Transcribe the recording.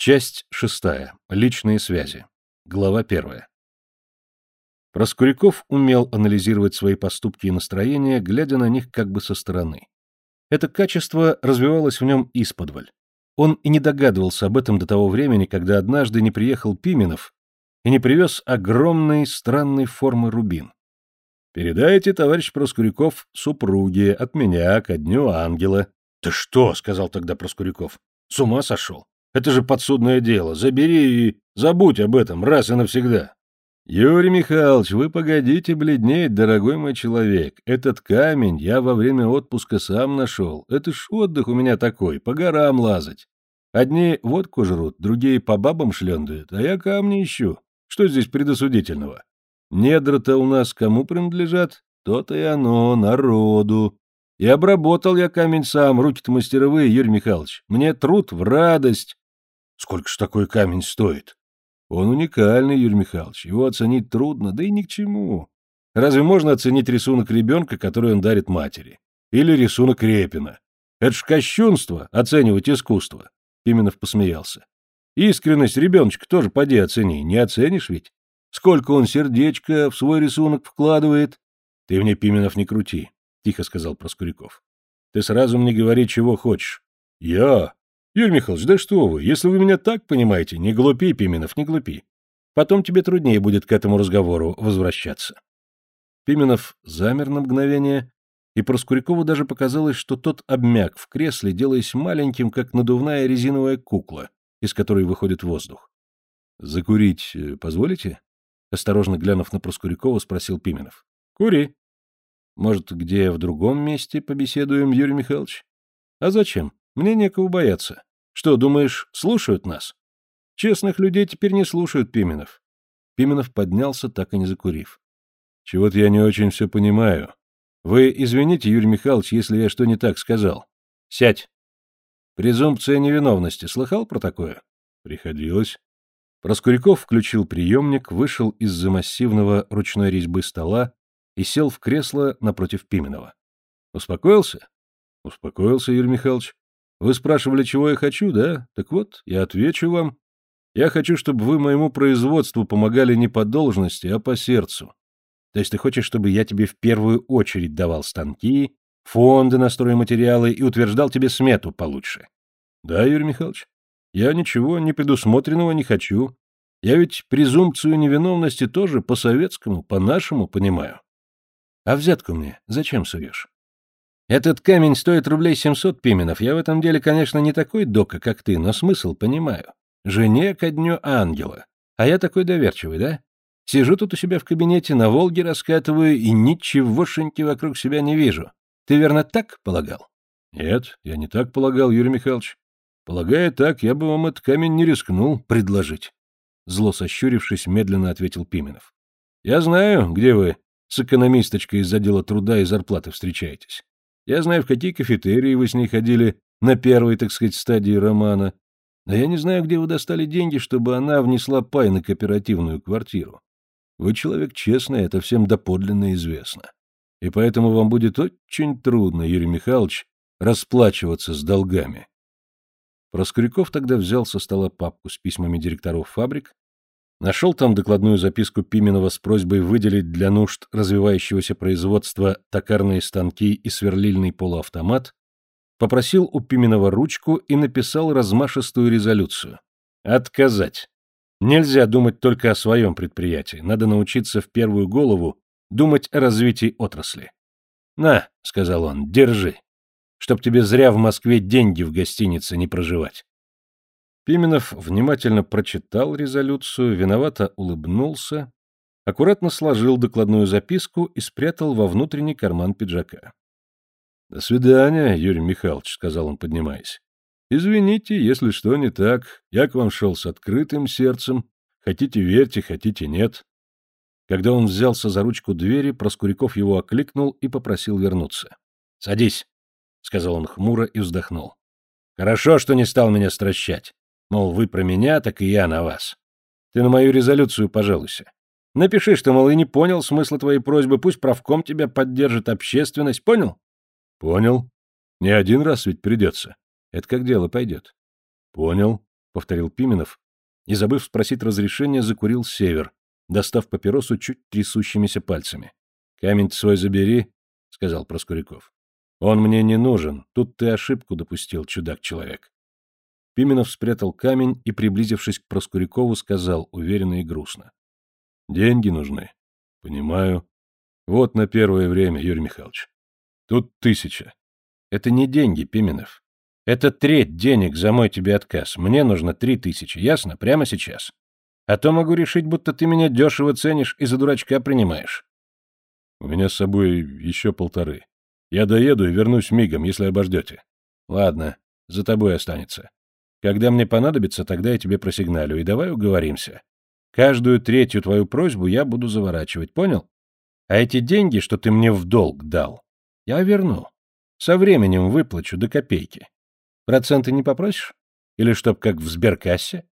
Часть шестая. Личные связи. Глава первая. Проскуряков умел анализировать свои поступки и настроения, глядя на них как бы со стороны. Это качество развивалось в нем исподволь. Он и не догадывался об этом до того времени, когда однажды не приехал Пименов и не привез огромной странной формы рубин. «Передайте, товарищ Проскуряков, супруге, от меня ко дню ангела». «Ты что?» — сказал тогда Проскуряков. «С ума сошел? Это же подсудное дело. Забери и забудь об этом раз и навсегда». «Юрий Михайлович, вы погодите бледнеть, дорогой мой человек. Этот камень я во время отпуска сам нашел. Это ж отдых у меня такой, по горам лазать. Одни водку жрут, другие по бабам шлендают, а я камни ищу. Что здесь предосудительного? Недра-то у нас кому принадлежат? То-то и оно, народу. И обработал я камень сам, руки-то мастеровые, Юрий Михайлович. Мне труд в радость. Сколько ж такой камень стоит? Он уникальный, Юрий Михайлович. Его оценить трудно, да и ни к чему. Разве можно оценить рисунок ребенка, который он дарит матери? Или рисунок Репина? Это ж кощунство, оценивать искусство. Пименов посмеялся. Искренность ребеночка тоже поди оцени, не оценишь ведь? Сколько он сердечко в свой рисунок вкладывает? Ты мне, Пименов, не крути, — тихо сказал Проскуряков. Ты сразу мне говори, чего хочешь. Я? Юрий Михайлович, да что вы, если вы меня так понимаете, не глупи, Пименов, не глупи. Потом тебе труднее будет к этому разговору возвращаться. Пименов замер на мгновение, и Проскурякову даже показалось, что тот обмяк в кресле, делаясь маленьким, как надувная резиновая кукла, из которой выходит воздух. — Закурить э, позволите? Осторожно глянув на Проскурякова, спросил Пименов. — Кури. — Может, где в другом месте побеседуем, Юрий Михайлович? — А зачем? Мне некого бояться. Что, думаешь, слушают нас? Честных людей теперь не слушают Пименов. Пименов поднялся, так и не закурив. Чего-то я не очень все понимаю. Вы извините, Юрий Михайлович, если я что не так сказал. Сядь. Презумпция невиновности. Слыхал про такое? Приходилось. Проскуряков включил приемник, вышел из-за массивного ручной резьбы стола и сел в кресло напротив Пименова. Успокоился? Успокоился, Юрий Михайлович. Вы спрашивали, чего я хочу, да? Так вот, я отвечу вам. Я хочу, чтобы вы моему производству помогали не по должности, а по сердцу. То есть ты хочешь, чтобы я тебе в первую очередь давал станки, фонды на стройматериалы и утверждал тебе смету получше? Да, Юрий Михайлович. Я ничего непредусмотренного не хочу. Я ведь презумпцию невиновности тоже по-советскому, по-нашему понимаю. А взятку мне зачем суешь? Этот камень стоит рублей семьсот пименов. Я в этом деле, конечно, не такой дока, как ты, но смысл понимаю. Жене ко дню ангела. А я такой доверчивый, да? Сижу тут у себя в кабинете, на Волге раскатываю и ничегошеньки вокруг себя не вижу. Ты верно так полагал? Нет, я не так полагал, Юрий Михайлович. Полагая так, я бы вам этот камень не рискнул предложить. Зло сощурившись, медленно ответил Пименов. Я знаю, где вы с экономисточкой из отдела труда и зарплаты встречаетесь. Я знаю, в какие кафетерии вы с ней ходили на первой, так сказать, стадии романа. Но я не знаю, где вы достали деньги, чтобы она внесла пай на кооперативную квартиру. Вы человек честный, это всем доподлинно известно. И поэтому вам будет очень трудно, Юрий Михайлович, расплачиваться с долгами. Проскуряков тогда взял со стола папку с письмами директоров фабрик, нашел там докладную записку Пименова с просьбой выделить для нужд развивающегося производства токарные станки и сверлильный полуавтомат, попросил у Пименова ручку и написал размашистую резолюцию. Отказать. Нельзя думать только о своем предприятии, надо научиться в первую голову думать о развитии отрасли. «На», — сказал он, — «держи» чтоб тебе зря в Москве деньги в гостинице не проживать. Пименов внимательно прочитал резолюцию, виновато улыбнулся, аккуратно сложил докладную записку и спрятал во внутренний карман пиджака. — До свидания, Юрий Михайлович, — сказал он, поднимаясь. — Извините, если что не так. Я к вам шел с открытым сердцем. Хотите — верьте, хотите — нет. Когда он взялся за ручку двери, Проскуряков его окликнул и попросил вернуться. — Садись. — сказал он хмуро и вздохнул. «Хорошо, что не стал меня стращать. Мол, вы про меня, так и я на вас. Ты на мою резолюцию пожалуйся. Напиши, что, мол, и не понял смысла твоей просьбы, пусть правком тебя поддержит общественность, понял?» «Понял. Не один раз ведь придется. Это как дело пойдет». «Понял. повторил Пименов и, забыв спросить разрешения, закурил север, достав папиросу чуть трясущимися пальцами. Камень свой забери, сказал Проскуряков. Он мне не нужен, тут ты ошибку допустил, чудак-человек. Пименов спрятал камень и, приблизившись к Проскурякову, сказал уверенно и грустно. Деньги нужны. Понимаю. Вот на первое время, Юрий Михайлович. Тут тысяча. Это не деньги, Пименов. Это треть денег за мой тебе отказ. Мне нужно три тысячи, ясно? Прямо сейчас. А то могу решить, будто ты меня дешево ценишь и за дурачка принимаешь. У меня с собой еще полторы. Я доеду и вернусь мигом, если обождете. Ладно, за тобой останется. Когда мне понадобится, тогда я тебе просигналю, и давай уговоримся. Каждую третью твою просьбу я буду заворачивать, понял? А эти деньги, что ты мне в долг дал, я верну. Со временем выплачу до копейки. Проценты не попросишь? Или чтоб как в сберкассе?